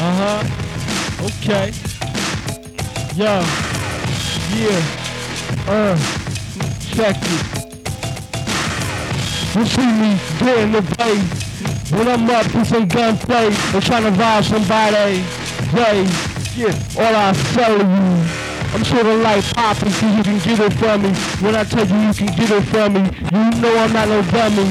Uh huh. Okay. Yo. Yeah. Uh. Check it. You see me getting the bass. When I'm up to some gunplay and trying to rob somebody. Hey, yeah, all I sell you. I'm sort of like popping so you can get it from me. When I tell you you can get it from me, you know I'm not no dummy.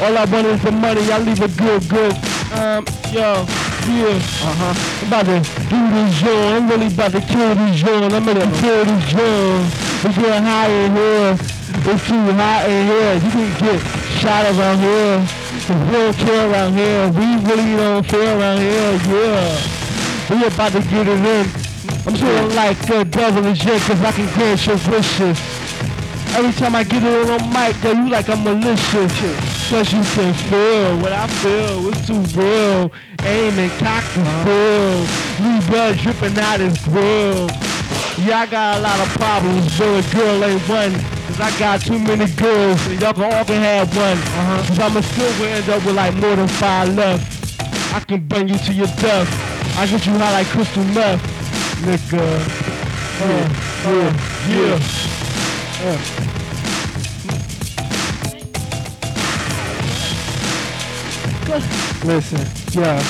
All I want is the money, I leave a good, good. Um, yo, yeah, uh-huh. I'm about to do this, yo. I'm really about to kill this yo. I'm gonna kill these, yo. It's getting hot in here. It's too hot in here. You can get shot around here. We don't care around here. We really don't care around here, yeah. We about to get it in. I'm of like the devil is yet cause I can grant your wishes. Every time I get it on mic, girl, you like I'm malicious. Cause you can feel what I feel, it's too real. Aim and cock the feel. New blood dripping out his grill. Yeah, I got a lot of problems, but a girl ain't one. Cause I got too many girls, and y'all can all can have one. Uh-huh. Cause I'ma still end up with like more than five left. I can bring you to your death. I get you high like crystal meth, nigga. Uh, uh, yeah. Uh. Listen, yeah.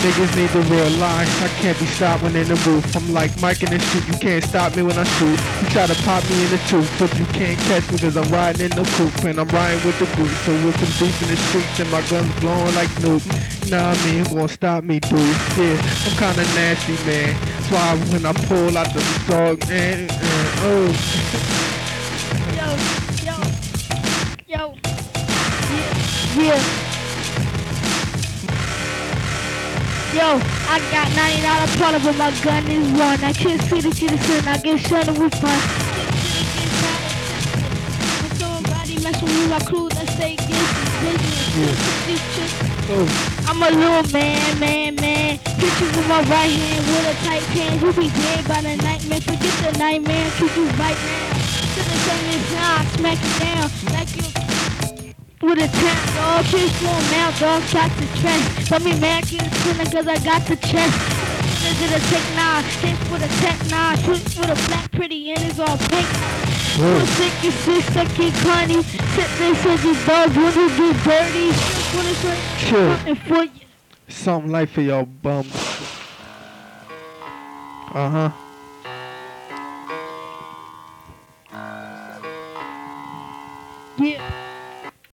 Niggas need to realize I can't be stopped when in the booth. I'm like Mike in the street, you can't stop me when I shoot. You try to pop me in the tooth, but you can't catch me cause I'm riding in the coupe and I'm riding with the group. So we're some deep in the streets and my gun's blowing like nuke. Nah, I mean, gonna stop me, dude? Yeah, I'm kinda nasty, man. That's why when I pull out the dog, man, uh, oh. Yo, yo, yo. Yeah, yeah. Yo, I got $90 product, but my gun is one. I can't see the kid is I get shot with fun. Somebody mess with my crew, let's say business. I'm a little man, man, man. Pictures in my right hand with a tight pan. You be dead by the nightmare. Forget the nightmare. Treat you right now. To the is now, smack you down like you with a tap, dog. Kiss one mouth, dog. Got the trend. Tell me man, get a spinner cause I got the chest. Into the tech nine, hit with a tech nine, shoot with a black pretty and it's all pink. You'll think your shit fucking carny. Sit there, said your dogs wanna get dirty. Sure. for you. Something like for y'all bums. Uh huh. Yeah.